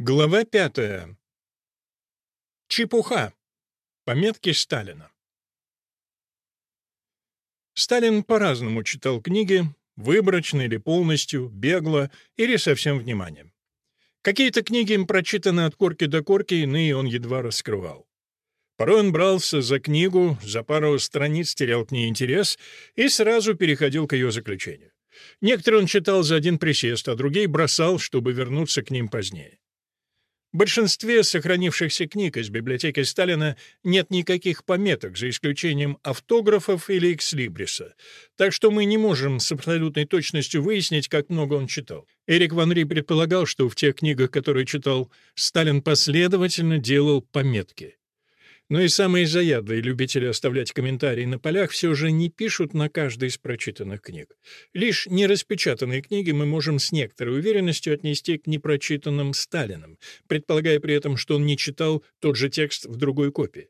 Глава пятая. Чепуха. Пометки Сталина. Сталин по-разному читал книги, выборочно или полностью, бегло или со всем вниманием. Какие-то книги им прочитаны от корки до корки, иные он едва раскрывал. Порой он брался за книгу, за пару страниц терял к ней интерес и сразу переходил к ее заключению. Некоторые он читал за один присест, а другие бросал, чтобы вернуться к ним позднее. В большинстве сохранившихся книг из библиотеки Сталина нет никаких пометок, за исключением автографов или экслибриса, так что мы не можем с абсолютной точностью выяснить, как много он читал. Эрик Ван Ри предполагал, что в тех книгах, которые читал, Сталин последовательно делал пометки. Но и самые заядлые любители оставлять комментарии на полях все же не пишут на каждой из прочитанных книг. Лишь нераспечатанные книги мы можем с некоторой уверенностью отнести к непрочитанным Сталиным, предполагая при этом, что он не читал тот же текст в другой копии.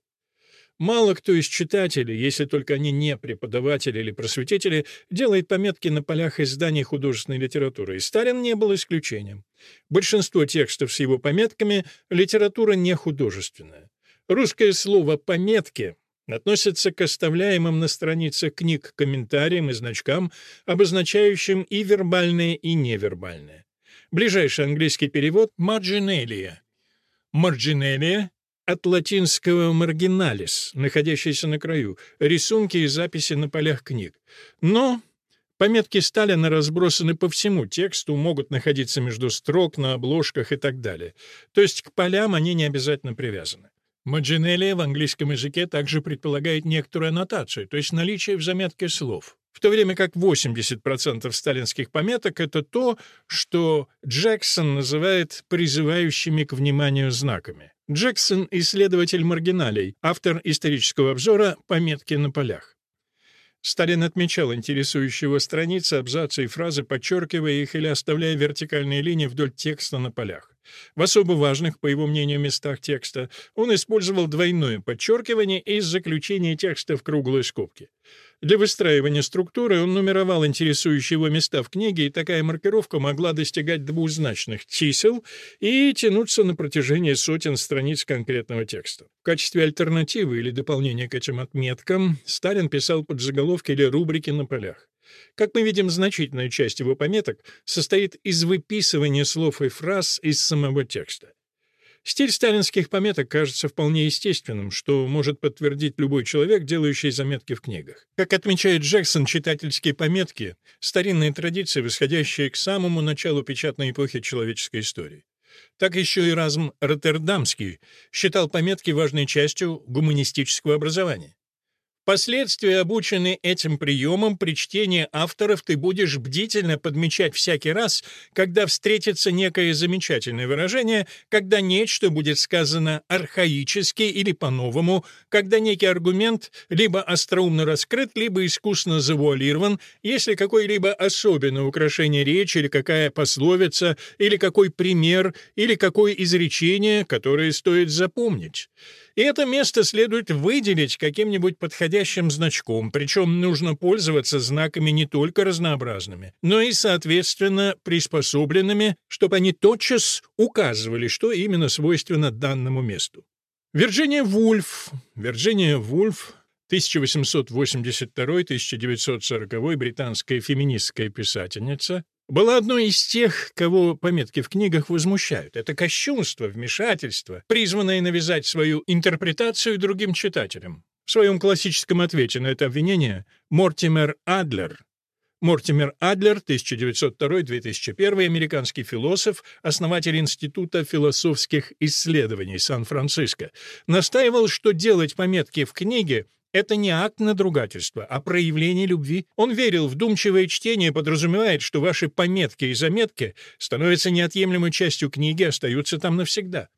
Мало кто из читателей, если только они не преподаватели или просветители, делает пометки на полях изданий художественной литературы, и Сталин не был исключением. Большинство текстов с его пометками — литература не художественная. Русское слово «пометки» относится к оставляемым на страницах книг комментариям и значкам, обозначающим и вербальное, и невербальное. Ближайший английский перевод — «marginalia». «Marginalia» от латинского «marginalis», находящийся на краю, рисунки и записи на полях книг. Но Пометки Сталина разбросаны по всему тексту, могут находиться между строк, на обложках и так далее. То есть к полям они не обязательно привязаны. Маджинелия в английском языке также предполагает некоторую аннотацию, то есть наличие в заметке слов. В то время как 80% сталинских пометок — это то, что Джексон называет призывающими к вниманию знаками. Джексон — исследователь маргиналей, автор исторического обзора «Пометки на полях». Сталин отмечал интересующего страницы, абзацы и фразы, подчеркивая их или оставляя вертикальные линии вдоль текста на полях. В особо важных, по его мнению, местах текста он использовал двойное подчеркивание и заключение текста в круглой скобке. Для выстраивания структуры он нумеровал интересующие его места в книге, и такая маркировка могла достигать двузначных чисел и тянуться на протяжении сотен страниц конкретного текста. В качестве альтернативы или дополнения к этим отметкам Сталин писал подзаголовки или рубрики на полях. Как мы видим, значительная часть его пометок состоит из выписывания слов и фраз из самого текста. Стиль сталинских пометок кажется вполне естественным, что может подтвердить любой человек, делающий заметки в книгах. Как отмечает Джексон, читательские пометки — старинные традиции, восходящие к самому началу печатной эпохи человеческой истории. Так еще и Разм Роттердамский считал пометки важной частью гуманистического образования. Впоследствии, обученный этим приемом, при чтении авторов ты будешь бдительно подмечать всякий раз, когда встретится некое замечательное выражение, когда нечто будет сказано архаически или по-новому, когда некий аргумент либо остроумно раскрыт, либо искусно завуалирован, если какое-либо особенное украшение речи или какая пословица, или какой пример, или какое изречение, которое стоит запомнить. И это место следует выделить каким-нибудь подходящим значком, причем нужно пользоваться знаками не только разнообразными, но и, соответственно, приспособленными, чтобы они тотчас указывали, что именно свойственно данному месту. Вирджиния Вульф, Вирджиния Вульф 1882-1940 британская феминистская писательница, была одной из тех, кого пометки в книгах возмущают. Это кощунство, вмешательство, призванное навязать свою интерпретацию другим читателям. В своем классическом ответе на это обвинение Мортимер Адлер Мортимер Адлер, 1902-2001, американский философ, основатель Института философских исследований Сан-Франциско, настаивал, что делать пометки в книге это не акт надругательства, а проявление любви. Он верил, вдумчивое чтение подразумевает, что ваши пометки и заметки становятся неотъемлемой частью книги, остаются там навсегда.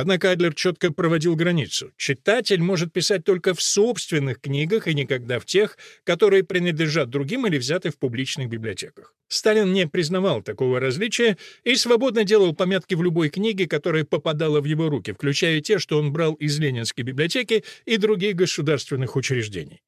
Однако Адлер четко проводил границу. Читатель может писать только в собственных книгах и никогда в тех, которые принадлежат другим или взяты в публичных библиотеках. Сталин не признавал такого различия и свободно делал пометки в любой книге, которая попадала в его руки, включая те, что он брал из Ленинской библиотеки и других государственных учреждений.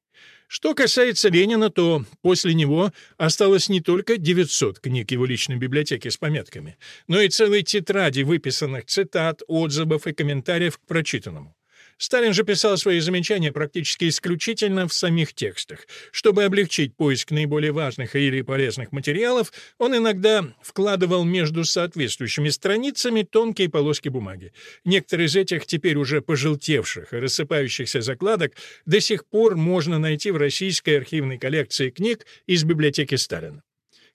Что касается Ленина, то после него осталось не только 900 книг его личной библиотеки с пометками, но и целые тетради выписанных цитат, отзывов и комментариев к прочитанному. Сталин же писал свои замечания практически исключительно в самих текстах. Чтобы облегчить поиск наиболее важных или полезных материалов, он иногда вкладывал между соответствующими страницами тонкие полоски бумаги. Некоторые из этих теперь уже пожелтевших и рассыпающихся закладок до сих пор можно найти в российской архивной коллекции книг из библиотеки Сталина.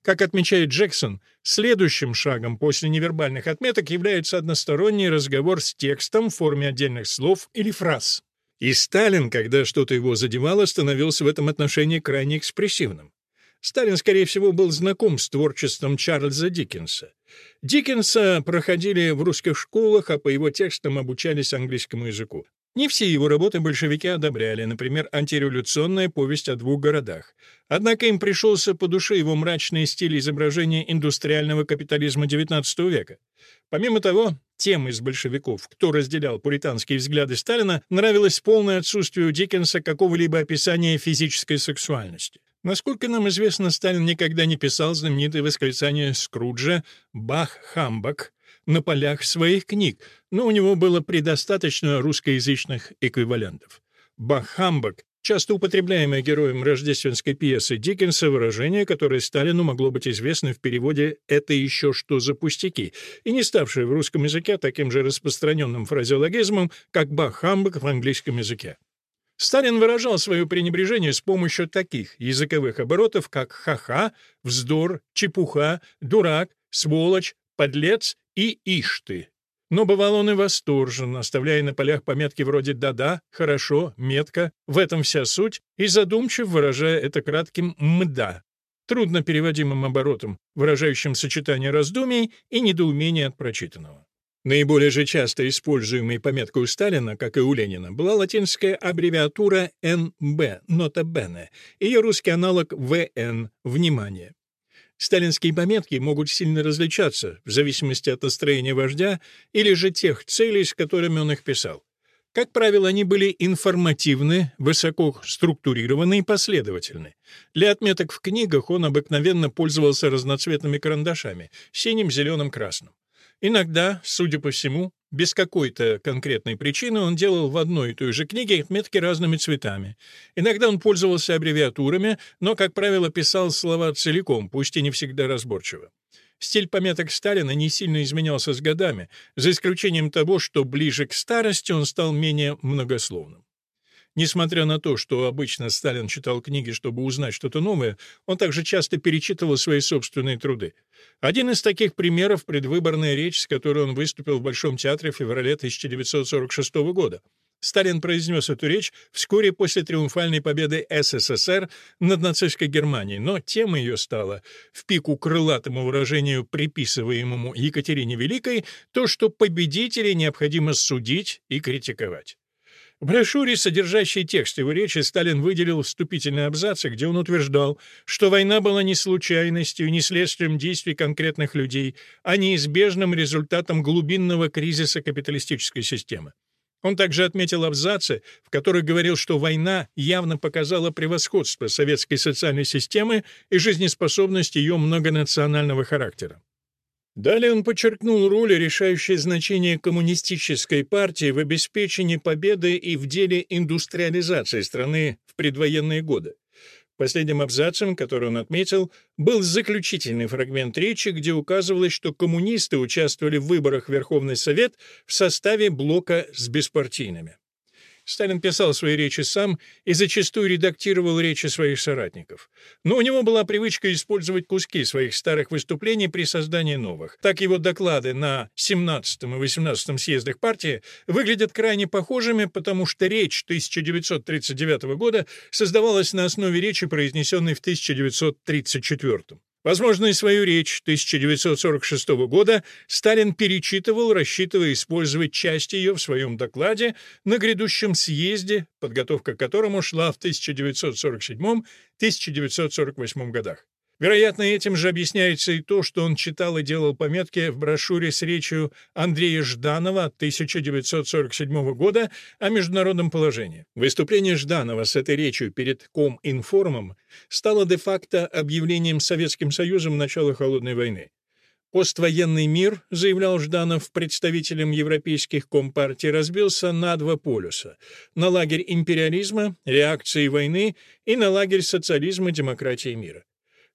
Как отмечает Джексон, следующим шагом после невербальных отметок является односторонний разговор с текстом в форме отдельных слов или фраз. И Сталин, когда что-то его задевало, становился в этом отношении крайне экспрессивным. Сталин, скорее всего, был знаком с творчеством Чарльза Диккенса. Диккенса проходили в русских школах, а по его текстам обучались английскому языку. Не все его работы большевики одобряли, например, антиреволюционная повесть о двух городах. Однако им пришелся по душе его мрачный стиль изображения индустриального капитализма XIX века. Помимо того, тем из большевиков, кто разделял пуританские взгляды Сталина, нравилось полное отсутствие у Диккенса какого-либо описания физической сексуальности. Насколько нам известно, Сталин никогда не писал знаменитое восклицание Скруджа «Бах-хамбак», на полях своих книг, но у него было предостаточно русскоязычных эквивалентов. Бахамбак часто употребляемое героем рождественской пьесы Диккенса выражение, которое Сталину могло быть известно в переводе «это еще что за пустяки», и не ставшее в русском языке таким же распространенным фразеологизмом, как «бахамбак» в английском языке. Сталин выражал свое пренебрежение с помощью таких языковых оборотов, как «ха-ха», «вздор», «чепуха», «дурак», «сволочь», «подлец» и «ишь ты». Но бывал он и восторжен, оставляя на полях пометки вроде «да-да», «хорошо», «метко», «в этом вся суть» и задумчив, выражая это кратким «мда», трудно переводимым оборотом, выражающим сочетание раздумий и недоумения от прочитанного. Наиболее же часто используемой пометкой у Сталина, как и у Ленина, была латинская аббревиатура НБ, нота бене, ее русский аналог ВН, внимание. Сталинские пометки могут сильно различаться в зависимости от настроения вождя или же тех целей, с которыми он их писал. Как правило, они были информативны, высоко структурированы и последовательны. Для отметок в книгах он обыкновенно пользовался разноцветными карандашами — синим, зеленым, красным. Иногда, судя по всему, без какой-то конкретной причины он делал в одной и той же книге отметки разными цветами. Иногда он пользовался аббревиатурами, но, как правило, писал слова целиком, пусть и не всегда разборчиво. Стиль пометок Сталина не сильно изменялся с годами, за исключением того, что ближе к старости он стал менее многословным. Несмотря на то, что обычно Сталин читал книги, чтобы узнать что-то новое, он также часто перечитывал свои собственные труды. Один из таких примеров — предвыборная речь, с которой он выступил в Большом театре в феврале 1946 года. Сталин произнес эту речь вскоре после триумфальной победы СССР над нацистской Германией, но тема ее стала, в пику крылатому выражению, приписываемому Екатерине Великой, то, что победителей необходимо судить и критиковать. В брошюре, содержащей текст его речи, Сталин выделил вступительные абзацы, где он утверждал, что война была не случайностью, не следствием действий конкретных людей, а неизбежным результатом глубинного кризиса капиталистической системы. Он также отметил абзацы, в которых говорил, что война явно показала превосходство советской социальной системы и жизнеспособность ее многонационального характера. Далее он подчеркнул роль и решающее значение коммунистической партии в обеспечении победы и в деле индустриализации страны в предвоенные годы. Последним абзацем, который он отметил, был заключительный фрагмент речи, где указывалось, что коммунисты участвовали в выборах в Верховный Совет в составе блока с беспартийными. Сталин писал свои речи сам и зачастую редактировал речи своих соратников. Но у него была привычка использовать куски своих старых выступлений при создании новых. Так его доклады на 17 и 18 съездах партии выглядят крайне похожими, потому что речь 1939 года создавалась на основе речи, произнесенной в 1934. Возможно, и свою речь 1946 года Сталин перечитывал, рассчитывая использовать часть ее в своем докладе на грядущем съезде, подготовка к которому шла в 1947-1948 годах. Вероятно, этим же объясняется и то, что он читал и делал пометки в брошюре с речью Андрея Жданова 1947 года о международном положении. Выступление Жданова с этой речью перед Коминформом стало де-факто объявлением Советским Союзом начала Холодной войны. Поствоенный мир, заявлял Жданов представителям европейских компартий, разбился на два полюса — на лагерь империализма, реакции войны и на лагерь социализма, демократии и мира.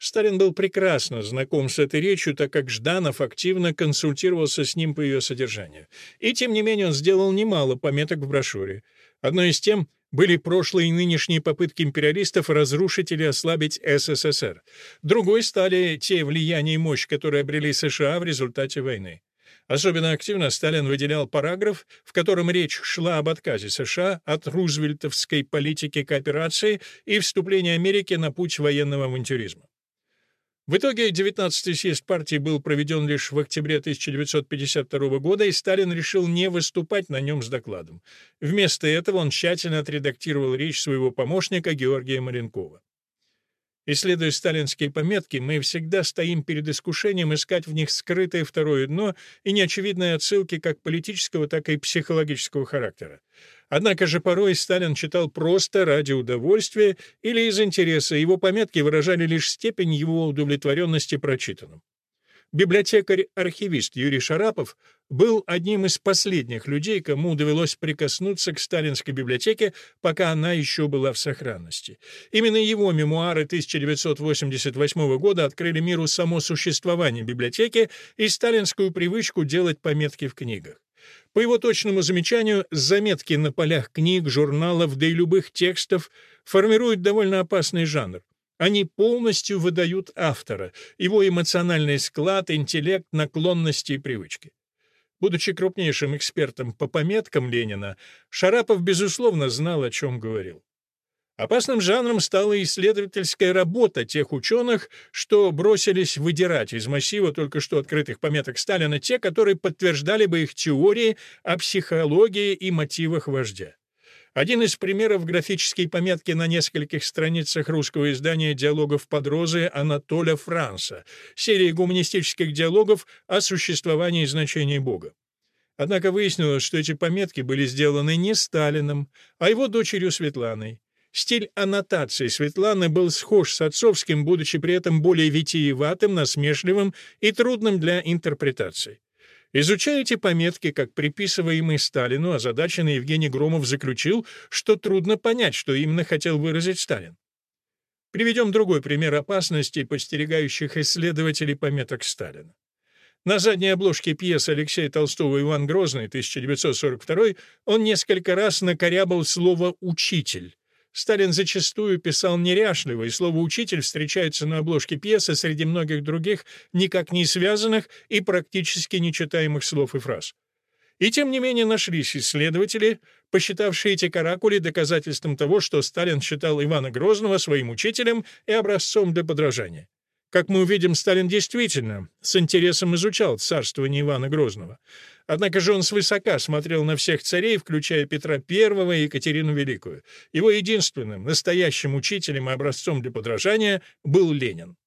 Сталин был прекрасно знаком с этой речью, так как Жданов активно консультировался с ним по ее содержанию. И, тем не менее, он сделал немало пометок в брошюре. Одной из тем были прошлые и нынешние попытки империалистов разрушить или ослабить СССР. Другой стали те влияния и мощь, которые обрели США в результате войны. Особенно активно Сталин выделял параграф, в котором речь шла об отказе США от рузвельтовской политики кооперации и вступлении Америки на путь военного авантюризма. В итоге 19-й съезд партии был проведен лишь в октябре 1952 года, и Сталин решил не выступать на нем с докладом. Вместо этого он тщательно отредактировал речь своего помощника Георгия Маренкова. Исследуя сталинские пометки, мы всегда стоим перед искушением искать в них скрытое второе дно и неочевидные отсылки как политического, так и психологического характера. Однако же порой Сталин читал просто ради удовольствия или из интереса, его пометки выражали лишь степень его удовлетворенности прочитанным. Библиотекарь-архивист Юрий Шарапов был одним из последних людей, кому довелось прикоснуться к сталинской библиотеке, пока она еще была в сохранности. Именно его мемуары 1988 года открыли миру само существование библиотеки и сталинскую привычку делать пометки в книгах. По его точному замечанию, заметки на полях книг, журналов, да и любых текстов формируют довольно опасный жанр. Они полностью выдают автора, его эмоциональный склад, интеллект, наклонности и привычки. Будучи крупнейшим экспертом по пометкам Ленина, Шарапов, безусловно, знал, о чем говорил. Опасным жанром стала исследовательская работа тех ученых, что бросились выдирать из массива только что открытых пометок Сталина те, которые подтверждали бы их теории о психологии и мотивах вождя. Один из примеров графические пометки на нескольких страницах русского издания диалогов под розы Анатоля Франса, серии гуманистических диалогов о существовании и значении Бога. Однако выяснилось, что эти пометки были сделаны не Сталином, а его дочерью Светланой. Стиль аннотации Светланы был схож с отцовским, будучи при этом более витиеватым, насмешливым и трудным для интерпретации. Изучая эти пометки, как приписываемые Сталину, озадаченный Евгений Громов заключил, что трудно понять, что именно хотел выразить Сталин. Приведем другой пример опасностей, подстерегающих исследователей пометок Сталина. На задней обложке пьесы Алексея Толстого «Иван Грозный» 1942 он несколько раз накорябал слово «учитель», Сталин зачастую писал неряшливо, и слово «учитель» встречается на обложке пьесы среди многих других, никак не связанных и практически нечитаемых слов и фраз. И тем не менее нашлись исследователи, посчитавшие эти каракули доказательством того, что Сталин считал Ивана Грозного своим учителем и образцом для подражания. Как мы увидим, Сталин действительно с интересом изучал царствование Ивана Грозного. Однако же он свысока смотрел на всех царей, включая Петра I и Екатерину Великую. Его единственным, настоящим учителем и образцом для подражания был Ленин.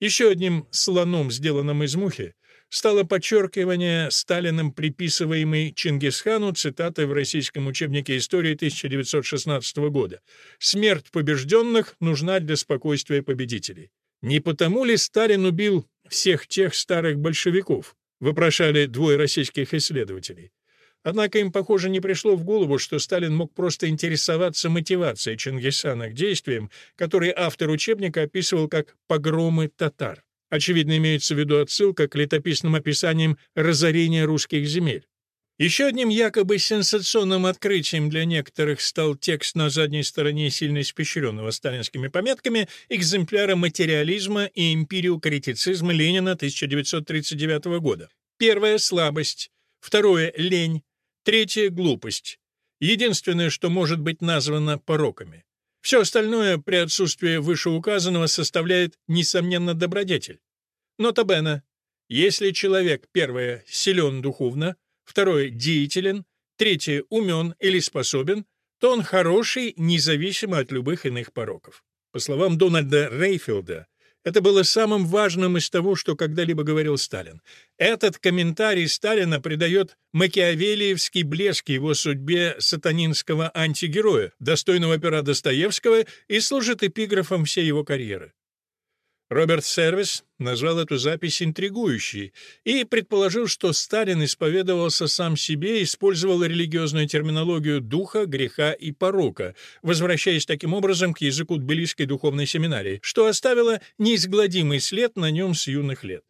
Еще одним слоном, сделанным из мухи, стало подчеркивание Сталиным приписываемой Чингисхану цитаты в российском учебнике истории 1916 года «Смерть побежденных нужна для спокойствия победителей». Не потому ли Сталин убил всех тех старых большевиков? Вопрошали двое российских исследователей. Однако им, похоже, не пришло в голову, что Сталин мог просто интересоваться мотивацией Чингисхана к действиям, которые автор учебника описывал как «погромы татар». Очевидно, имеется в виду отсылка к летописным описаниям разорения русских земель. Еще одним якобы сенсационным открытием для некоторых стал текст на задней стороне сильно испещренного сталинскими пометками экземпляра материализма и империокритицизма Ленина 1939 года. Первое — слабость, второе — лень, третье — глупость. Единственное, что может быть названо пороками. Все остальное при отсутствии вышеуказанного составляет, несомненно, добродетель. Нота Бена. Если человек, первое, силен духовно, второе — деятелен, третье — умен или способен, то он хороший, независимо от любых иных пороков. По словам Дональда Рейфилда, Это было самым важным из того, что когда-либо говорил Сталин. Этот комментарий Сталина придает макиавелиевский блеск его судьбе сатанинского антигероя, достойного пера Достоевского, и служит эпиграфом всей его карьеры. Роберт Сервис назвал эту запись интригующей и предположил, что Сталин исповедовался сам себе и использовал религиозную терминологию духа, греха и порока, возвращаясь таким образом к языку Тбилисской духовной семинарии, что оставило неизгладимый след на нем с юных лет.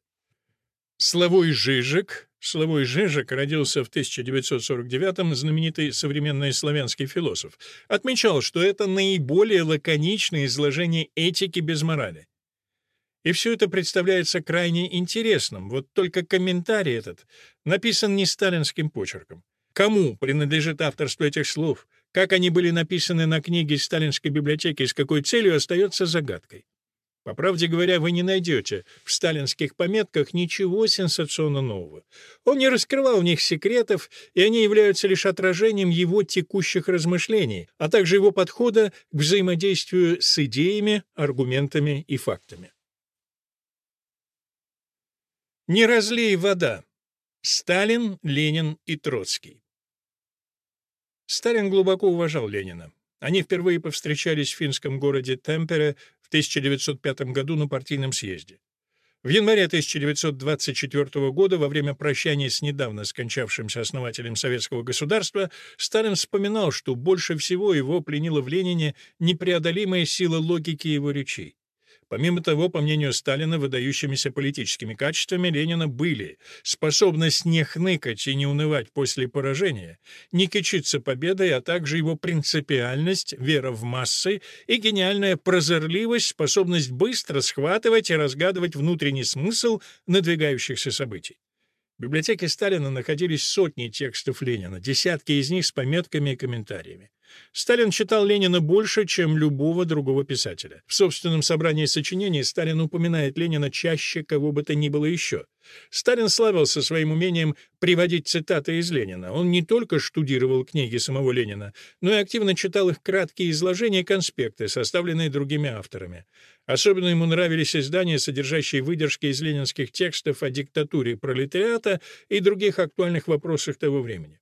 Славой Жижик Славой Жижик родился в 1949-м, знаменитый современный славянский философ. Отмечал, что это наиболее лаконичное изложение этики без морали. И все это представляется крайне интересным, вот только комментарий этот написан не сталинским почерком. Кому принадлежит авторство этих слов, как они были написаны на книге сталинской библиотеки и с какой целью, остается загадкой. По правде говоря, вы не найдете в сталинских пометках ничего сенсационно нового. Он не раскрывал в них секретов, и они являются лишь отражением его текущих размышлений, а также его подхода к взаимодействию с идеями, аргументами и фактами. Не разлей вода. Сталин, Ленин и Троцкий. Сталин глубоко уважал Ленина. Они впервые повстречались в финском городе Темпере в 1905 году на партийном съезде. В январе 1924 года, во время прощания с недавно скончавшимся основателем советского государства, Сталин вспоминал, что больше всего его пленила в Ленине непреодолимая сила логики его речей. Помимо того, по мнению Сталина, выдающимися политическими качествами Ленина были способность не хныкать и не унывать после поражения, не кичиться победой, а также его принципиальность, вера в массы и гениальная прозорливость, способность быстро схватывать и разгадывать внутренний смысл надвигающихся событий. В библиотеке Сталина находились сотни текстов Ленина, десятки из них с пометками и комментариями. Сталин читал Ленина больше, чем любого другого писателя. В собственном собрании сочинений Сталин упоминает Ленина чаще кого бы то ни было еще. Сталин славился своим умением приводить цитаты из Ленина. Он не только штудировал книги самого Ленина, но и активно читал их краткие изложения и конспекты, составленные другими авторами. Особенно ему нравились издания, содержащие выдержки из ленинских текстов о диктатуре пролетариата и других актуальных вопросах того времени.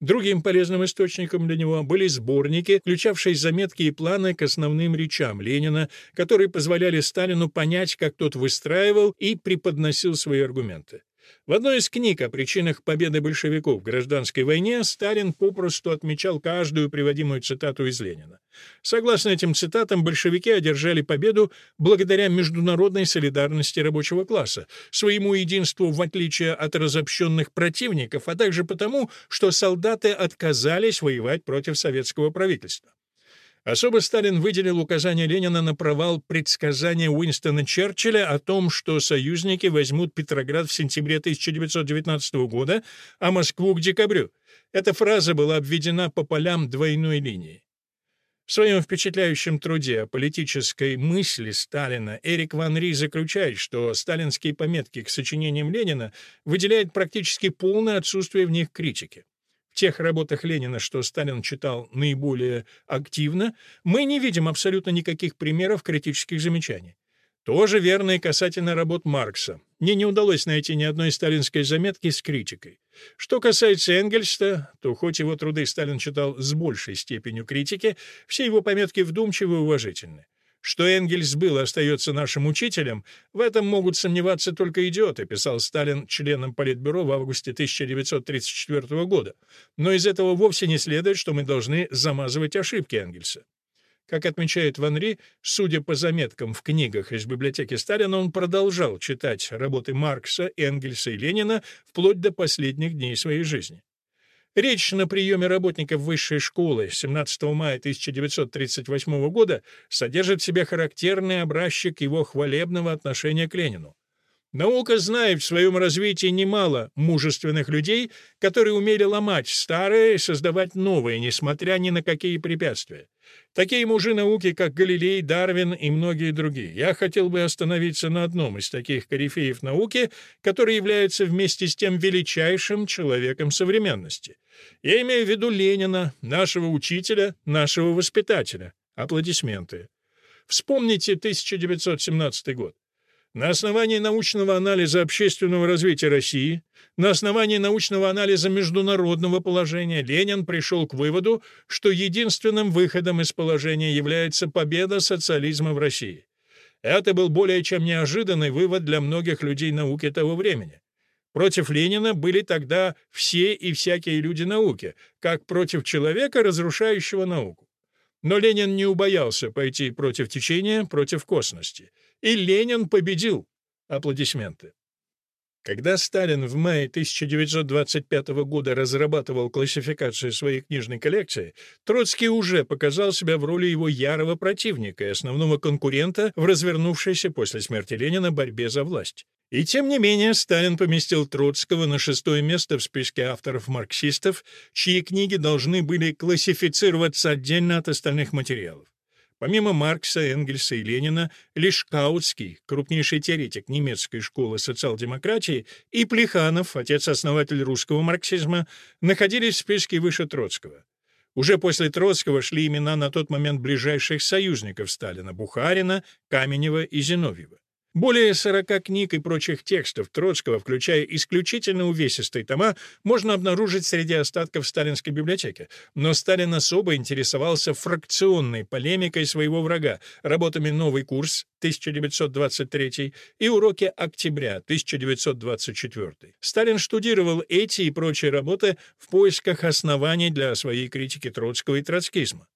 Другим полезным источником для него были сборники, включавшие заметки и планы к основным речам Ленина, которые позволяли Сталину понять, как тот выстраивал и преподносил свои аргументы. В одной из книг о причинах победы большевиков в гражданской войне Сталин попросту отмечал каждую приводимую цитату из Ленина. Согласно этим цитатам, большевики одержали победу благодаря международной солидарности рабочего класса, своему единству в отличие от разобщенных противников, а также потому, что солдаты отказались воевать против советского правительства. Особо Сталин выделил указание Ленина на провал предсказания Уинстона Черчилля о том, что союзники возьмут Петроград в сентябре 1919 года, а Москву к декабрю. Эта фраза была обведена по полям двойной линии. В своем впечатляющем труде о политической мысли Сталина Эрик Ван Ри заключает, что сталинские пометки к сочинениям Ленина выделяют практически полное отсутствие в них критики тех работах Ленина, что Сталин читал наиболее активно, мы не видим абсолютно никаких примеров критических замечаний. Тоже верно и касательно работ Маркса. Мне не удалось найти ни одной сталинской заметки с критикой. Что касается Энгельста, то хоть его труды Сталин читал с большей степенью критики, все его пометки вдумчивы и уважительны. Что Энгельс был и остается нашим учителем, в этом могут сомневаться только идиоты, писал Сталин членам Политбюро в августе 1934 года. Но из этого вовсе не следует, что мы должны замазывать ошибки Энгельса. Как отмечает Ван Ри, судя по заметкам в книгах из библиотеки Сталина, он продолжал читать работы Маркса, Энгельса и Ленина вплоть до последних дней своей жизни. Речь на приеме работников высшей школы 17 мая 1938 года содержит в себе характерный образчик его хвалебного отношения к Ленину. Наука знает в своем развитии немало мужественных людей, которые умели ломать старое и создавать новое, несмотря ни на какие препятствия. Такие мужи науки, как Галилей, Дарвин и многие другие. Я хотел бы остановиться на одном из таких корифеев науки, который является вместе с тем величайшим человеком современности. Я имею в виду Ленина, нашего учителя, нашего воспитателя. Аплодисменты. Вспомните 1917 год. На основании научного анализа общественного развития России, на основании научного анализа международного положения Ленин пришел к выводу, что единственным выходом из положения является победа социализма в России. Это был более чем неожиданный вывод для многих людей науки того времени. Против Ленина были тогда все и всякие люди науки, как против человека, разрушающего науку. Но Ленин не убоялся пойти против течения, против косности. И Ленин победил. Аплодисменты. Когда Сталин в мае 1925 года разрабатывал классификацию своей книжной коллекции, Троцкий уже показал себя в роли его ярого противника и основного конкурента в развернувшейся после смерти Ленина борьбе за власть. И тем не менее Сталин поместил Троцкого на шестое место в списке авторов-марксистов, чьи книги должны были классифицироваться отдельно от остальных материалов. Помимо Маркса, Энгельса и Ленина, лишь Каутский, крупнейший теоретик немецкой школы социал-демократии, и Плеханов, отец-основатель русского марксизма, находились в списке выше Троцкого. Уже после Троцкого шли имена на тот момент ближайших союзников Сталина – Бухарина, Каменева и Зиновьева. Более 40 книг и прочих текстов Троцкого, включая исключительно увесистые тома, можно обнаружить среди остатков сталинской библиотеки. Но Сталин особо интересовался фракционной полемикой своего врага, работами «Новый курс» 1923 и «Уроки октября» 1924. Сталин штудировал эти и прочие работы в поисках оснований для своей критики Троцкого и троцкизма.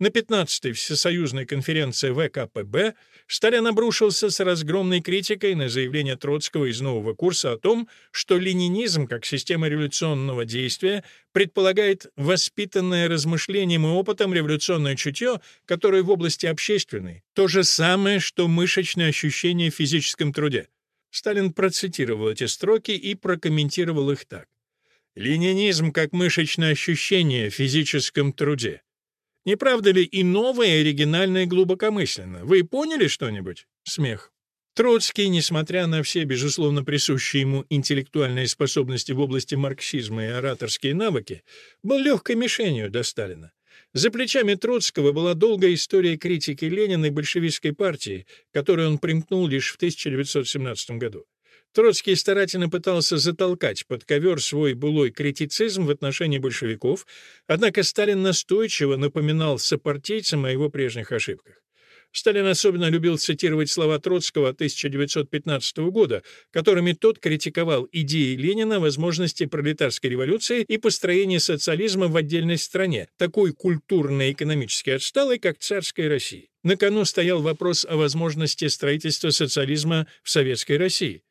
На 15-й Всесоюзной конференции ВКПБ Сталин обрушился с разгромной критикой на заявление Троцкого из нового курса о том, что ленинизм как система революционного действия предполагает воспитанное размышлением и опытом революционное чутье, которое в области общественной — то же самое, что мышечное ощущение в физическом труде. Сталин процитировал эти строки и прокомментировал их так. «Ленинизм как мышечное ощущение в физическом труде». Не правда ли и новое, и оригинальное глубокомысленно? Вы поняли что-нибудь? Смех. Троцкий, несмотря на все, безусловно, присущие ему интеллектуальные способности в области марксизма и ораторские навыки, был легкой мишенью для Сталина. За плечами Троцкого была долгая история критики Ленина и большевистской партии, которую он примкнул лишь в 1917 году. Троцкий старательно пытался затолкать под ковер свой былой критицизм в отношении большевиков, однако Сталин настойчиво напоминал сопартийцам о его прежних ошибках. Сталин особенно любил цитировать слова Троцкого 1915 года, которыми тот критиковал идеи Ленина возможности пролетарской революции и построения социализма в отдельной стране, такой культурно-экономически отсталой, как царская Россия. На кону стоял вопрос о возможности строительства социализма в Советской России.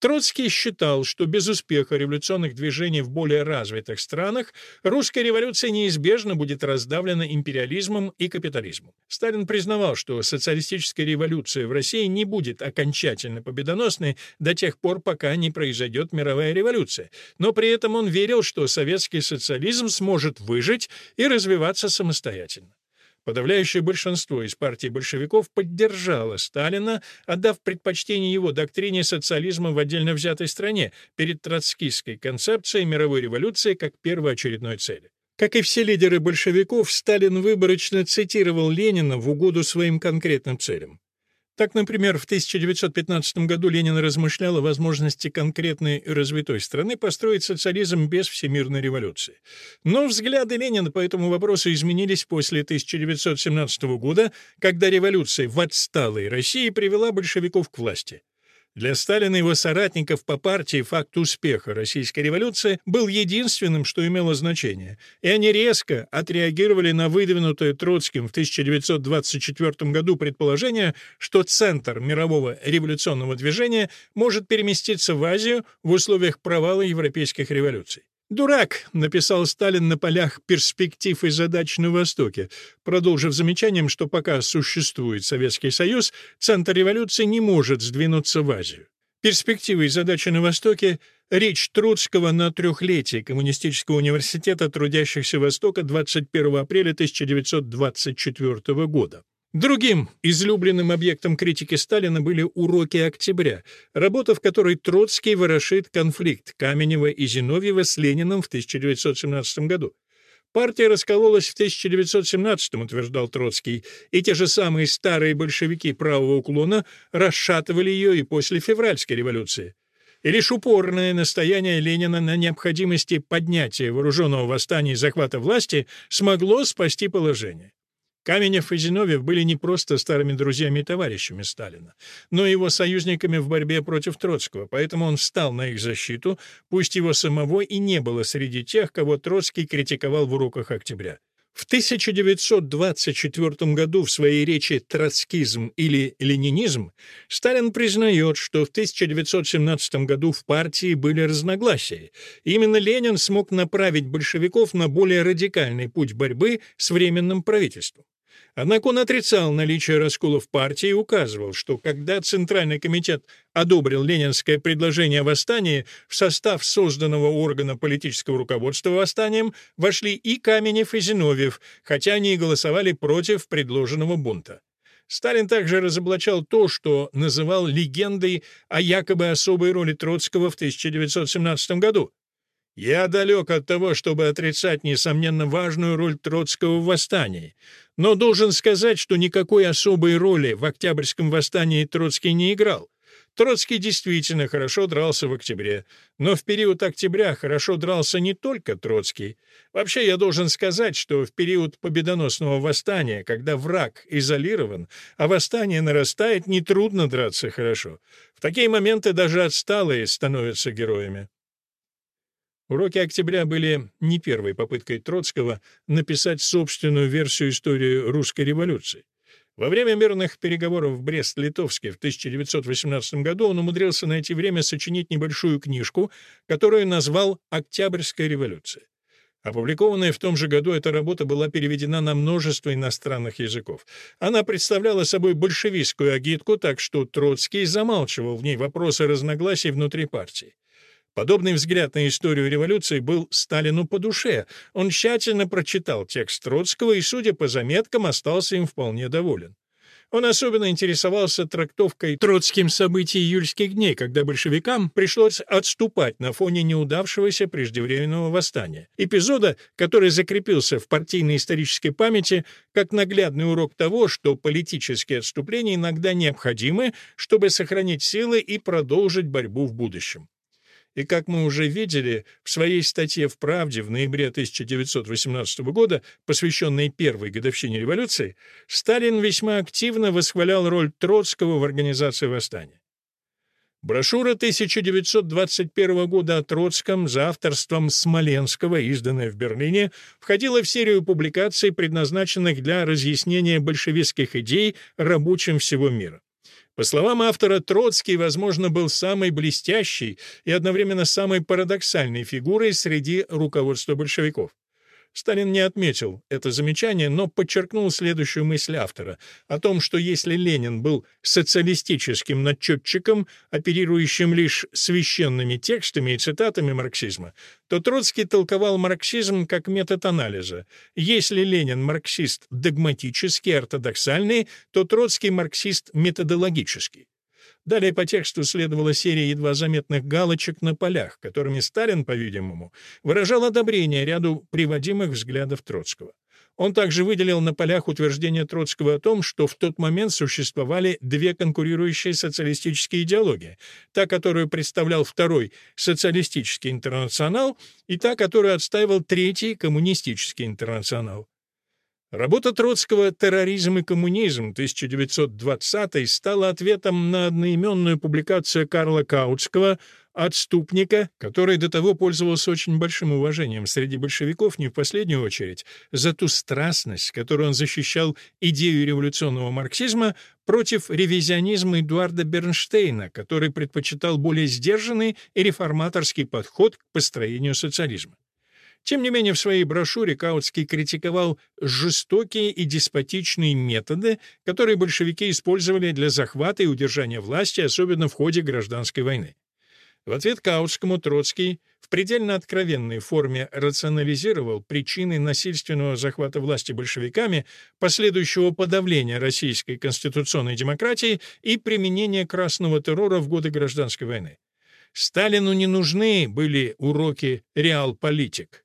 Троцкий считал, что без успеха революционных движений в более развитых странах русская революция неизбежно будет раздавлена империализмом и капитализмом. Сталин признавал, что социалистическая революция в России не будет окончательно победоносной до тех пор, пока не произойдет мировая революция, но при этом он верил, что советский социализм сможет выжить и развиваться самостоятельно. Подавляющее большинство из партии большевиков поддержало Сталина, отдав предпочтение его доктрине социализма в отдельно взятой стране перед троцкистской концепцией мировой революции как первоочередной цели. Как и все лидеры большевиков, Сталин выборочно цитировал Ленина в угоду своим конкретным целям. Так, например, в 1915 году Ленин размышлял о возможности конкретной развитой страны построить социализм без всемирной революции. Но взгляды Ленина по этому вопросу изменились после 1917 года, когда революция в отсталой России привела большевиков к власти. Для Сталина и его соратников по партии факт успеха российской революции был единственным, что имело значение, и они резко отреагировали на выдвинутое Троцким в 1924 году предположение, что центр мирового революционного движения может переместиться в Азию в условиях провала европейских революций. «Дурак», — написал Сталин на полях перспектив и задач на Востоке, продолжив замечанием, что пока существует Советский Союз, центр революции не может сдвинуться в Азию. Перспективы и задачи на Востоке — речь Троцкого на трехлетие Коммунистического университета трудящихся Востока 21 апреля 1924 года. Другим излюбленным объектом критики Сталина были «Уроки октября», работа, в которой Троцкий ворошит конфликт Каменева и Зиновьева с Лениным в 1917 году. Партия раскололась в 1917 утверждал Троцкий, и те же самые старые большевики правого уклона расшатывали ее и после февральской революции. И лишь упорное настояние Ленина на необходимости поднятия вооруженного восстания и захвата власти смогло спасти положение. Каменев и Зиновьев были не просто старыми друзьями и товарищами Сталина, но и его союзниками в борьбе против Троцкого, поэтому он встал на их защиту, пусть его самого и не было среди тех, кого Троцкий критиковал в уроках октября. В 1924 году в своей речи «Троцкизм» или «Ленинизм» Сталин признает, что в 1917 году в партии были разногласия. Именно Ленин смог направить большевиков на более радикальный путь борьбы с Временным правительством. Однако он отрицал наличие расколов партии и указывал, что когда Центральный комитет одобрил ленинское предложение о восстании, в состав созданного органа политического руководства восстанием вошли и Каменев, и Зиновьев, хотя они и голосовали против предложенного бунта. Сталин также разоблачал то, что называл легендой о якобы особой роли Троцкого в 1917 году. Я далек от того, чтобы отрицать, несомненно, важную роль Троцкого в восстании, но должен сказать, что никакой особой роли в Октябрьском восстании Троцкий не играл. Троцкий действительно хорошо дрался в октябре, но в период октября хорошо дрался не только Троцкий. Вообще я должен сказать, что в период победоносного восстания, когда враг изолирован, а восстание нарастает, нетрудно драться хорошо. В такие моменты даже отсталые становятся героями. Уроки октября были не первой попыткой Троцкого написать собственную версию истории русской революции. Во время мирных переговоров в Брест-Литовске в 1918 году он умудрился найти время сочинить небольшую книжку, которую назвал «Октябрьская революция». Опубликованная в том же году эта работа была переведена на множество иностранных языков. Она представляла собой большевистскую агитку, так что Троцкий замалчивал в ней вопросы разногласий внутри партии. Подобный взгляд на историю революции был Сталину по душе. Он тщательно прочитал текст Троцкого и, судя по заметкам, остался им вполне доволен. Он особенно интересовался трактовкой троцким событий июльских дней, когда большевикам пришлось отступать на фоне неудавшегося преждевременного восстания. Эпизода, который закрепился в партийной исторической памяти как наглядный урок того, что политические отступления иногда необходимы, чтобы сохранить силы и продолжить борьбу в будущем. И, как мы уже видели, в своей статье в «Правде» в ноябре 1918 года, посвященной первой годовщине революции, Сталин весьма активно восхвалял роль Троцкого в организации восстания. Брошюра 1921 года о Троцком за авторством Смоленского, изданная в Берлине, входила в серию публикаций, предназначенных для разъяснения большевистских идей рабочим всего мира. По словам автора, Троцкий, возможно, был самой блестящей и одновременно самой парадоксальной фигурой среди руководства большевиков. Сталин не отметил это замечание, но подчеркнул следующую мысль автора о том, что если Ленин был социалистическим начетчиком, оперирующим лишь священными текстами и цитатами марксизма, то Троцкий толковал марксизм как метод анализа. Если Ленин марксист догматический, ортодоксальный, то Троцкий марксист методологический. Далее по тексту следовала серия едва заметных галочек на полях, которыми Сталин, по-видимому, выражал одобрение ряду приводимых взглядов Троцкого. Он также выделил на полях утверждение Троцкого о том, что в тот момент существовали две конкурирующие социалистические идеологии, та, которую представлял второй социалистический интернационал, и та, которую отстаивал третий коммунистический интернационал. Работа Троцкого «Терроризм и коммунизм» 1920 стала ответом на одноименную публикацию Карла Каутского «Отступника», который до того пользовался очень большим уважением среди большевиков не в последнюю очередь за ту страстность, которую он защищал идею революционного марксизма против ревизионизма Эдуарда Бернштейна, который предпочитал более сдержанный и реформаторский подход к построению социализма. Тем не менее, в своей брошюре Каутский критиковал жестокие и деспотичные методы, которые большевики использовали для захвата и удержания власти, особенно в ходе гражданской войны. В ответ Каутскому Троцкий в предельно откровенной форме рационализировал причины насильственного захвата власти большевиками, последующего подавления российской конституционной демократии и применения красного террора в годы гражданской войны. Сталину не нужны были уроки реал-политик.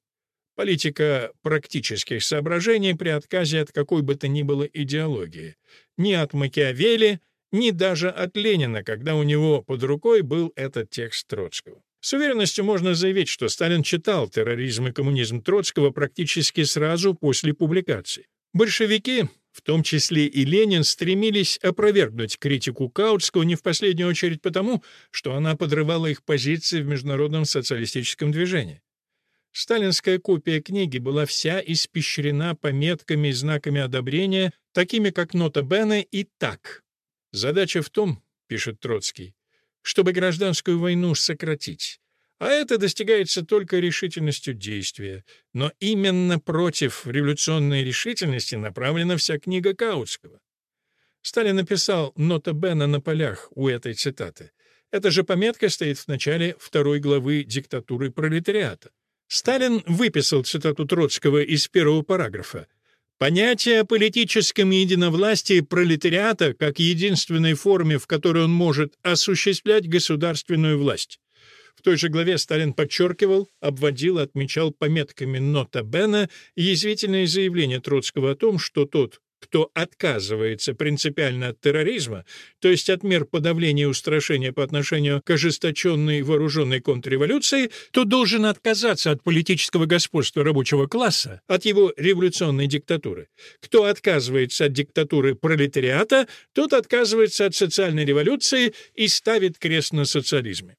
Политика практических соображений при отказе от какой бы то ни было идеологии. Ни от Макиавелли, ни даже от Ленина, когда у него под рукой был этот текст Троцкого. С уверенностью можно заявить, что Сталин читал «Терроризм и коммунизм» Троцкого практически сразу после публикации. Большевики, в том числе и Ленин, стремились опровергнуть критику Каутского не в последнюю очередь потому, что она подрывала их позиции в международном социалистическом движении. Сталинская копия книги была вся испещрена пометками и знаками одобрения, такими как нота Бене и так. Задача в том, пишет Троцкий, чтобы гражданскую войну сократить. А это достигается только решительностью действия. Но именно против революционной решительности направлена вся книга Каутского. Сталин написал «Нота Бена» на полях у этой цитаты. Эта же пометка стоит в начале второй главы «Диктатуры пролетариата». Сталин выписал цитату Троцкого из первого параграфа. Понятие о политическом единовластии пролетариата как единственной форме, в которой он может осуществлять государственную власть. В той же главе Сталин подчеркивал, обводил, отмечал пометками «нота Бена» язвительное заявление Троцкого о том, что тот, кто отказывается принципиально от терроризма, то есть от мер подавления и устрашения по отношению к ожесточенной вооруженной контрреволюции, то должен отказаться от политического господства рабочего класса, от его революционной диктатуры. Кто отказывается от диктатуры пролетариата, тот отказывается от социальной революции и ставит крест на социализме.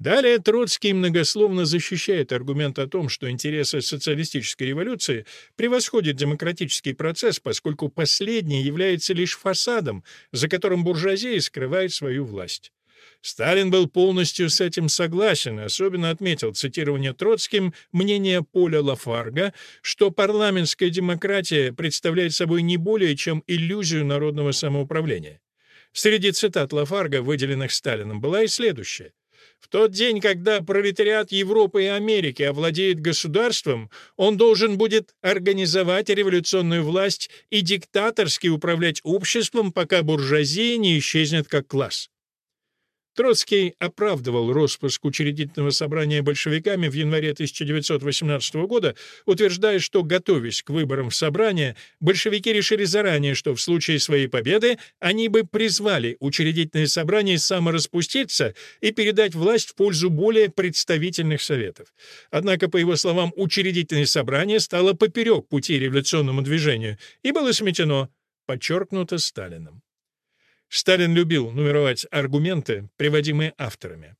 Далее Троцкий многословно защищает аргумент о том, что интересы социалистической революции превосходят демократический процесс, поскольку последний является лишь фасадом, за которым буржуазия скрывает свою власть. Сталин был полностью с этим согласен особенно отметил цитирование Троцким мнение Поля Лафарга, что парламентская демократия представляет собой не более чем иллюзию народного самоуправления. Среди цитат Лафарга, выделенных Сталином, была и следующая. В тот день, когда пролетариат Европы и Америки овладеет государством, он должен будет организовать революционную власть и диктаторски управлять обществом, пока буржуазия не исчезнет как класс. Троцкий оправдывал распуск учредительного собрания большевиками в январе 1918 года, утверждая, что, готовясь к выборам в собрание, большевики решили заранее, что в случае своей победы они бы призвали учредительное собрание самораспуститься и передать власть в пользу более представительных советов. Однако, по его словам, учредительное собрание стало поперек пути революционному движению и было сметено, подчеркнуто Сталином. Сталин любил нумеровать аргументы, приводимые авторами.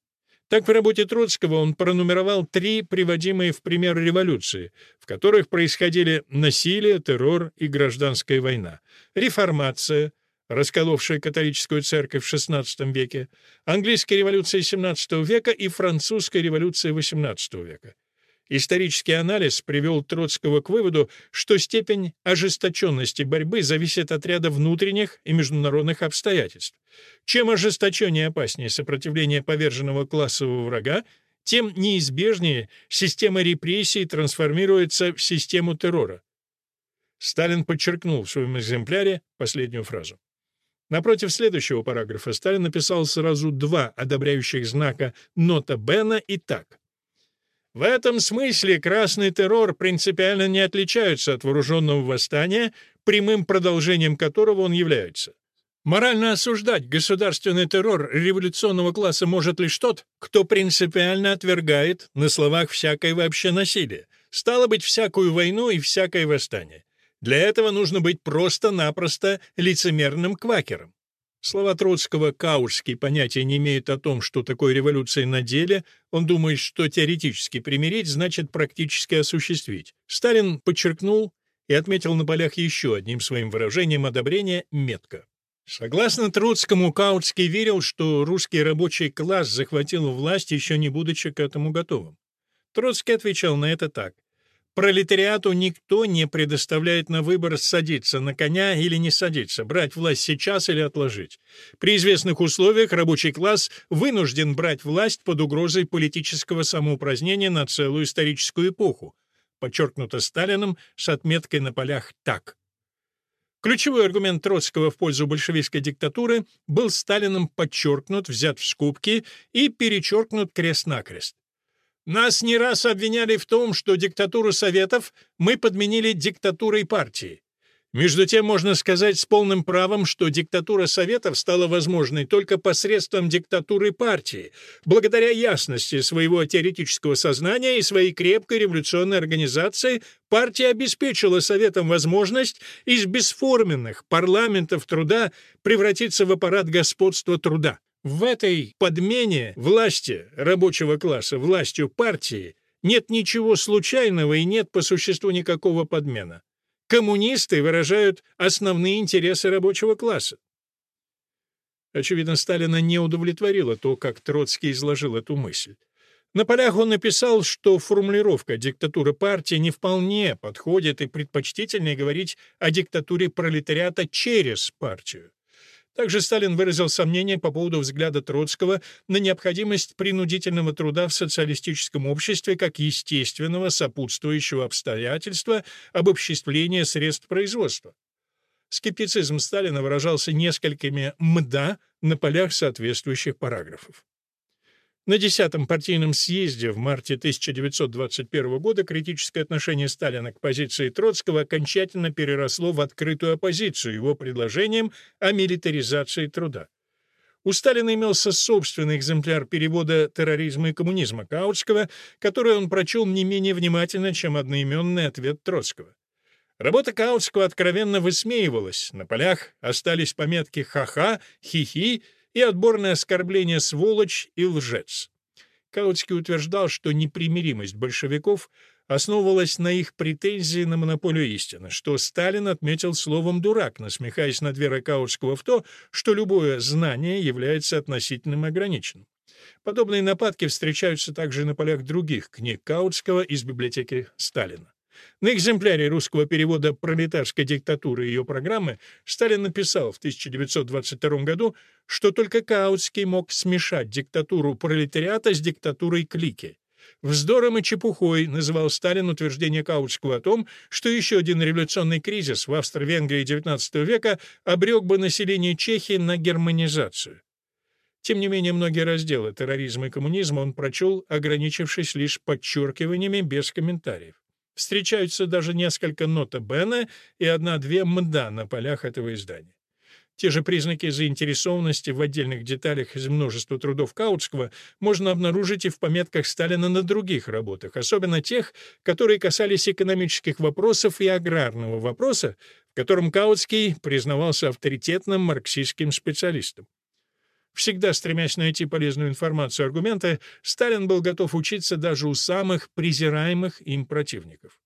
Так в работе Троцкого он пронумеровал три приводимые в пример революции, в которых происходили насилие, террор и гражданская война, реформация, расколовшая католическую церковь в XVI веке, английская революция XVII века и французская революция XVIII века. Исторический анализ привел Троцкого к выводу, что степень ожесточенности борьбы зависит от ряда внутренних и международных обстоятельств. Чем ожесточеннее и опаснее сопротивление поверженного классового врага, тем неизбежнее система репрессий трансформируется в систему террора. Сталин подчеркнул в своем экземпляре последнюю фразу. Напротив следующего параграфа Сталин написал сразу два одобряющих знака «нота Бена» и так – в этом смысле красный террор принципиально не отличается от вооруженного восстания, прямым продолжением которого он является. Морально осуждать государственный террор революционного класса может лишь тот, кто принципиально отвергает на словах всякое вообще насилие, стало быть, всякую войну и всякое восстание. Для этого нужно быть просто-напросто лицемерным квакером. Слова Троцкого «Каурский» понятия не имеют о том, что такое революция на деле, он думает, что теоретически примирить значит практически осуществить. Сталин подчеркнул и отметил на полях еще одним своим выражением одобрения метко. Согласно Троцкому, Каутский верил, что русский рабочий класс захватил власть, еще не будучи к этому готовым. Троцкий отвечал на это так. Пролетариату никто не предоставляет на выбор садиться на коня или не садиться, брать власть сейчас или отложить. При известных условиях рабочий класс вынужден брать власть под угрозой политического самоупразднения на целую историческую эпоху, подчеркнуто Сталином с отметкой на полях «так». Ключевой аргумент Троцкого в пользу большевистской диктатуры был Сталином подчеркнут, взят в скобки и перечеркнут крест-накрест. Нас не раз обвиняли в том, что диктатуру Советов мы подменили диктатурой партии. Между тем, можно сказать с полным правом, что диктатура Советов стала возможной только посредством диктатуры партии, благодаря ясности своего теоретического сознания и своей крепкой революционной организации партия обеспечила Советам возможность из бесформенных парламентов труда превратиться в аппарат господства труда. В этой подмене власти рабочего класса властью партии нет ничего случайного и нет по существу никакого подмена. Коммунисты выражают основные интересы рабочего класса. Очевидно, Сталина не удовлетворило то, как Троцкий изложил эту мысль. На полях он написал, что формулировка «диктатура партии» не вполне подходит и предпочтительнее говорить о диктатуре пролетариата через партию. Также Сталин выразил сомнение по поводу взгляда Троцкого на необходимость принудительного труда в социалистическом обществе как естественного сопутствующего обстоятельства обобществления средств производства. Скептицизм Сталина выражался несколькими «мда» на полях соответствующих параграфов. На 10-м партийном съезде в марте 1921 года критическое отношение Сталина к позиции Троцкого окончательно переросло в открытую оппозицию его предложениям о милитаризации труда. У Сталина имелся собственный экземпляр перевода «Терроризма и коммунизма» Каутского, который он прочел не менее внимательно, чем одноименный ответ Троцкого. Работа Каутского откровенно высмеивалась, на полях остались пометки «ха-ха», «хи-хи» и отборное оскорбление «сволочь» и «лжец». Каутский утверждал, что непримиримость большевиков основывалась на их претензии на монополию истины, что Сталин отметил словом «дурак», насмехаясь над верой Каутского в то, что любое знание является относительным и ограниченным. Подобные нападки встречаются также на полях других книг Каутского из библиотеки Сталина. На экземпляре русского перевода «Пролетарская диктатура» и ее программы Сталин написал в 1922 году, что только Каутский мог смешать диктатуру пролетариата с диктатурой клики. Вздором и чепухой называл Сталин утверждение Каутского о том, что еще один революционный кризис в Австро-Венгрии XIX века обрек бы население Чехии на германизацию. Тем не менее, многие разделы терроризма и коммунизма он прочел, ограничившись лишь подчеркиваниями без комментариев. Встречаются даже несколько нота Бена и одна-две мда на полях этого издания. Те же признаки заинтересованности в отдельных деталях из множества трудов Каутского можно обнаружить и в пометках Сталина на других работах, особенно тех, которые касались экономических вопросов и аграрного вопроса, в котором Каутский признавался авторитетным марксистским специалистом. Всегда стремясь найти полезную информацию и аргументы, Сталин был готов учиться даже у самых презираемых им противников.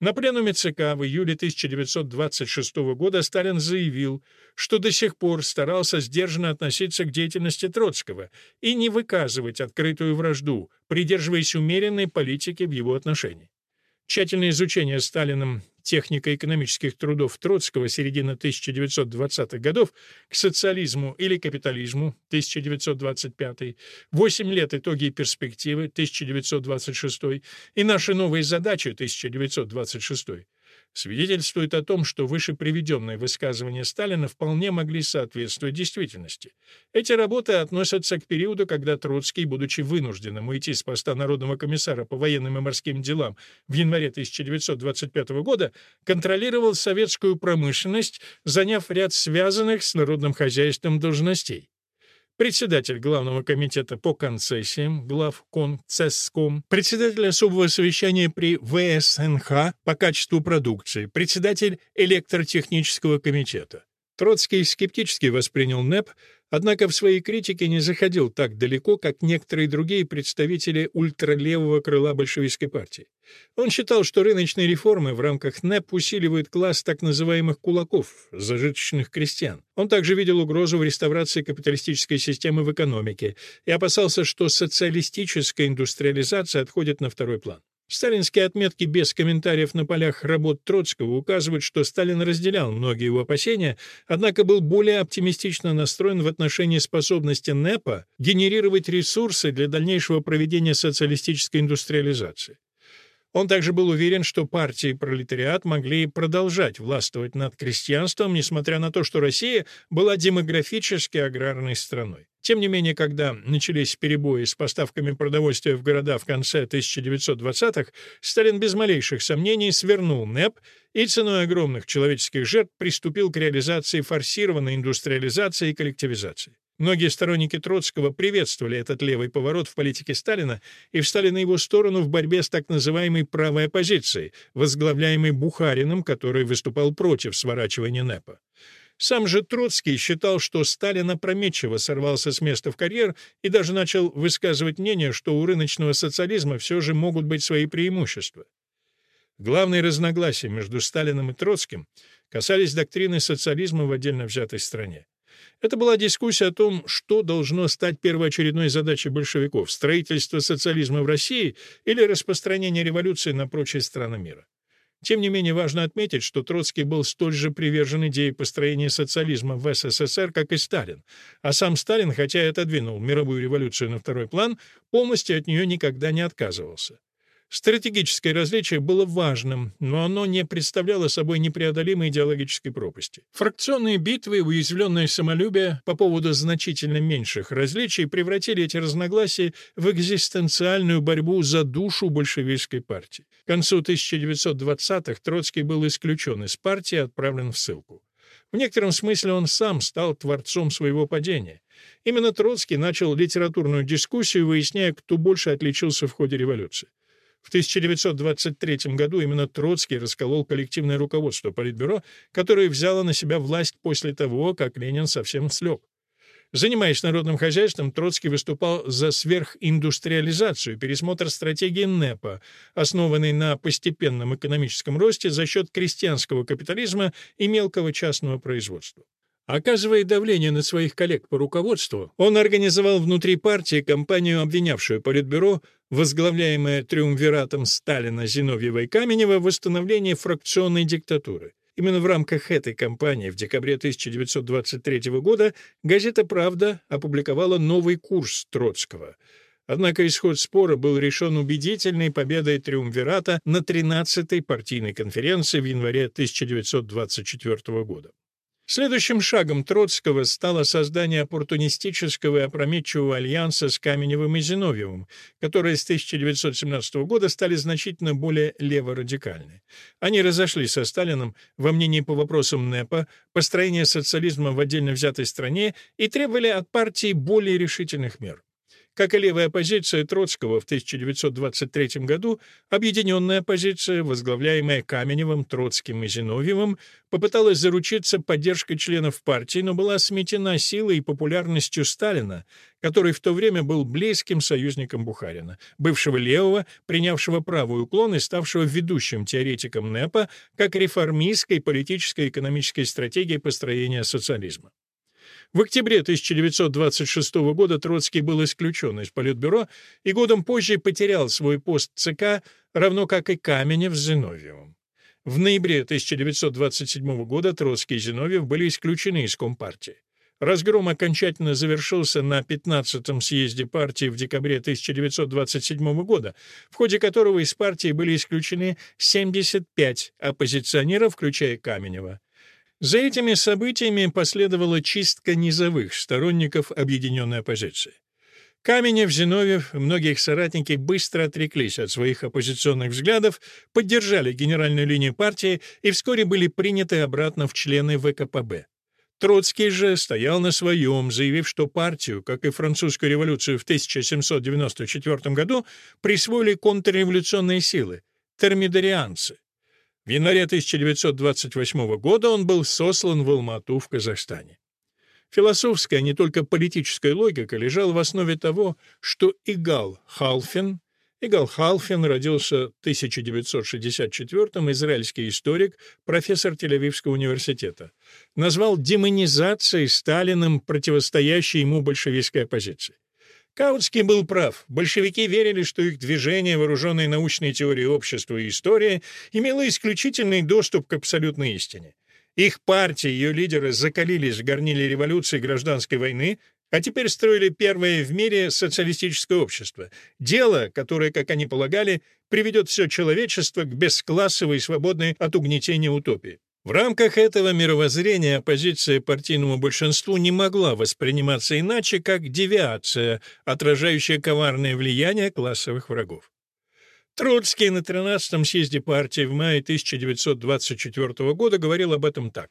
На пленуме ЦК в июле 1926 года Сталин заявил, что до сих пор старался сдержанно относиться к деятельности Троцкого и не выказывать открытую вражду, придерживаясь умеренной политики в его отношении. Тщательное изучение Сталиным технико-экономических трудов Троцкого середины 1920-х годов к социализму или капитализму 1925, 8 лет итоги и перспективы 1926 и наши новые задачи 1926 свидетельствует о том, что выше приведенные высказывания Сталина вполне могли соответствовать действительности. Эти работы относятся к периоду, когда Троцкий, будучи вынужденным уйти с поста Народного комиссара по военным и морским делам в январе 1925 года, контролировал советскую промышленность, заняв ряд связанных с народным хозяйством должностей председатель Главного комитета по концессиям, главкон ЦЕСКОМ, председатель особого совещания при ВСНХ по качеству продукции, председатель электротехнического комитета. Троцкий скептически воспринял НЭП, однако в своей критике не заходил так далеко, как некоторые другие представители ультралевого крыла большевистской партии. Он считал, что рыночные реформы в рамках НЭП усиливают класс так называемых «кулаков» — зажиточных крестьян. Он также видел угрозу в реставрации капиталистической системы в экономике и опасался, что социалистическая индустриализация отходит на второй план. Сталинские отметки без комментариев на полях работ Троцкого указывают, что Сталин разделял многие его опасения, однако был более оптимистично настроен в отношении способности НЭПа генерировать ресурсы для дальнейшего проведения социалистической индустриализации. Он также был уверен, что партии пролетариат могли продолжать властвовать над крестьянством, несмотря на то, что Россия была демографически аграрной страной. Тем не менее, когда начались перебои с поставками продовольствия в города в конце 1920-х, Сталин без малейших сомнений свернул НЭП и ценой огромных человеческих жертв приступил к реализации форсированной индустриализации и коллективизации. Многие сторонники Троцкого приветствовали этот левый поворот в политике Сталина и встали на его сторону в борьбе с так называемой правой оппозицией, возглавляемой Бухариным, который выступал против сворачивания НЭПа. Сам же Троцкий считал, что Сталин опрометчиво сорвался с места в карьер и даже начал высказывать мнение, что у рыночного социализма все же могут быть свои преимущества. Главные разногласия между Сталиным и Троцким касались доктрины социализма в отдельно взятой стране. Это была дискуссия о том, что должно стать первоочередной задачей большевиков – строительство социализма в России или распространение революции на прочие страны мира. Тем не менее, важно отметить, что Троцкий был столь же привержен идее построения социализма в СССР, как и Сталин, а сам Сталин, хотя и отодвинул мировую революцию на второй план, полностью от нее никогда не отказывался. Стратегическое различие было важным, но оно не представляло собой непреодолимой идеологической пропасти. Фракционные битвы и уязвленное самолюбие по поводу значительно меньших различий превратили эти разногласия в экзистенциальную борьбу за душу большевистской партии. К концу 1920-х Троцкий был исключен из партии и отправлен в ссылку. В некотором смысле он сам стал творцом своего падения. Именно Троцкий начал литературную дискуссию, выясняя, кто больше отличился в ходе революции. В 1923 году именно Троцкий расколол коллективное руководство Политбюро, которое взяло на себя власть после того, как Ленин совсем слег. Занимаясь народным хозяйством, Троцкий выступал за сверхиндустриализацию, пересмотр стратегии НЭПа, основанной на постепенном экономическом росте за счет крестьянского капитализма и мелкого частного производства. Оказывая давление на своих коллег по руководству, он организовал внутри партии кампанию, обвинявшую Политбюро, возглавляемое триумвиратом Сталина, Зиновьева и Каменева, в восстановлении фракционной диктатуры. Именно в рамках этой кампании в декабре 1923 года газета «Правда» опубликовала новый курс Троцкого. Однако исход спора был решен убедительной победой Триумвирата на 13-й партийной конференции в январе 1924 года. Следующим шагом Троцкого стало создание оппортунистического и опрометчивого альянса с Каменевым и Зиновьевым, которые с 1917 года стали значительно более леворадикальны. Они разошлись со Сталином во мнении по вопросам НЭПа, построения социализма в отдельно взятой стране и требовали от партии более решительных мер. Как и левая оппозиция Троцкого в 1923 году, объединенная оппозиция, возглавляемая Каменевым, Троцким и Зиновьевым, попыталась заручиться поддержкой членов партии, но была сметена силой и популярностью Сталина, который в то время был близким союзником Бухарина, бывшего левого, принявшего правый уклон и ставшего ведущим теоретиком НЭПа как реформистской политической и экономической стратегии построения социализма. В октябре 1926 года Троцкий был исключен из Политбюро и годом позже потерял свой пост ЦК, равно как и Каменев с Зиновьевым. В ноябре 1927 года Троцкий и Зиновьев были исключены из Компартии. Разгром окончательно завершился на 15-м съезде партии в декабре 1927 года, в ходе которого из партии были исключены 75 оппозиционеров, включая Каменева. За этими событиями последовала чистка низовых сторонников объединенной оппозиции. Каменев, Зиновьев и многие их соратники быстро отреклись от своих оппозиционных взглядов, поддержали генеральную линию партии и вскоре были приняты обратно в члены ВКПБ. Троцкий же стоял на своем, заявив, что партию, как и французскую революцию в 1794 году, присвоили контрреволюционные силы — термидорианцы, в январе 1928 года он был сослан в Алмату в Казахстане. Философская, не только политическая логика лежала в основе того, что Игал Халфин, Игал Халфин родился в 1964-м, израильский историк, профессор Тель-Авивского университета, назвал демонизацией Сталиным противостоящей ему большевистской оппозиции. Каутский был прав. Большевики верили, что их движение, вооруженное научной теорией общества и истории, имело исключительный доступ к абсолютной истине. Их партии, ее лидеры закалились в горниле революции и гражданской войны, а теперь строили первое в мире социалистическое общество. Дело, которое, как они полагали, приведет все человечество к бесклассовой свободной от угнетения утопии. В рамках этого мировоззрения оппозиция партийному большинству не могла восприниматься иначе, как девиация, отражающая коварное влияние классовых врагов. Троцкий на 13-м съезде партии в мае 1924 года говорил об этом так.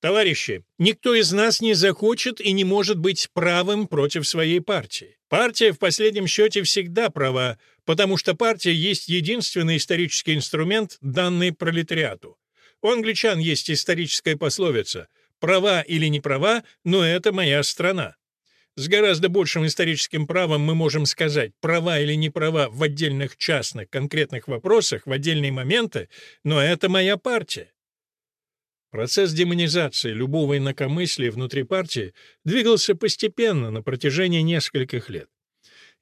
Товарищи, никто из нас не захочет и не может быть правым против своей партии. Партия в последнем счете всегда права, потому что партия есть единственный исторический инструмент, данный пролетариату. У англичан есть историческая пословица «права или не права, но это моя страна». С гораздо большим историческим правом мы можем сказать, права или не права в отдельных частных конкретных вопросах, в отдельные моменты, но это моя партия. Процесс демонизации любого инакомыслия внутри партии двигался постепенно на протяжении нескольких лет.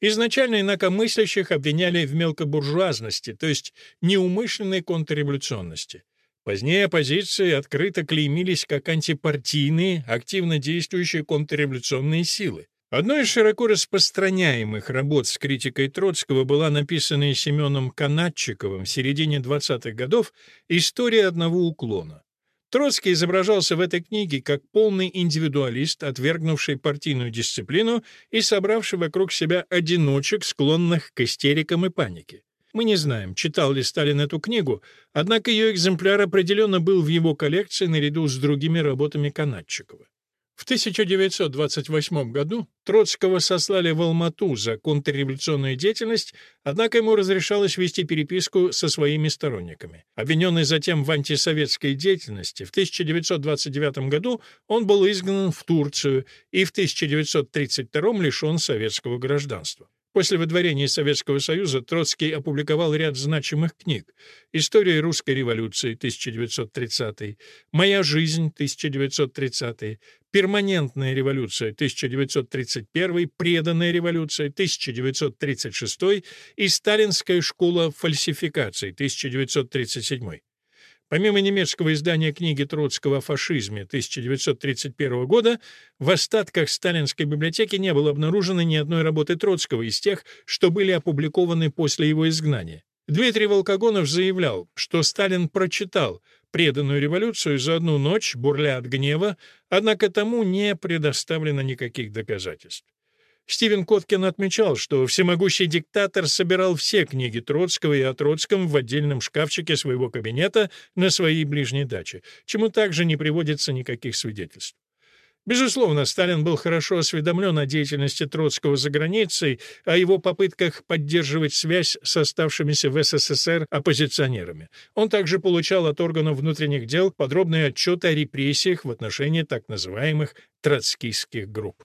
Изначально инакомыслящих обвиняли в мелкобуржуазности, то есть неумышленной контрреволюционности. Позднее оппозиции открыто клеймились как антипартийные, активно действующие контрреволюционные силы. Одной из широко распространяемых работ с критикой Троцкого была написанная Семеном Канатчиковым в середине 20-х годов «История одного уклона». Троцкий изображался в этой книге как полный индивидуалист, отвергнувший партийную дисциплину и собравший вокруг себя одиночек, склонных к истерикам и панике. Мы не знаем, читал ли Сталин эту книгу, однако ее экземпляр определенно был в его коллекции наряду с другими работами Канадчикова. В 1928 году Троцкого сослали в Алмату за контрреволюционную деятельность, однако ему разрешалось вести переписку со своими сторонниками. Обвиненный затем в антисоветской деятельности, в 1929 году он был изгнан в Турцию и в 1932 лишен советского гражданства. После выдворения Советского Союза Троцкий опубликовал ряд значимых книг «История русской революции» 1930, «Моя жизнь» 1930, «Перманентная революция» 1931, «Преданная революция» 1936 и «Сталинская школа фальсификаций» 1937. Помимо немецкого издания книги Троцкого о фашизме 1931 года, в остатках сталинской библиотеки не было обнаружено ни одной работы Троцкого из тех, что были опубликованы после его изгнания. Дмитрий Волкогонов заявлял, что Сталин прочитал преданную революцию за одну ночь, бурля от гнева, однако тому не предоставлено никаких доказательств. Стивен Коткин отмечал, что всемогущий диктатор собирал все книги Троцкого и о Троцком в отдельном шкафчике своего кабинета на своей ближней даче, чему также не приводится никаких свидетельств. Безусловно, Сталин был хорошо осведомлен о деятельности Троцкого за границей, о его попытках поддерживать связь с оставшимися в СССР оппозиционерами. Он также получал от органов внутренних дел подробные отчеты о репрессиях в отношении так называемых троцкистских групп.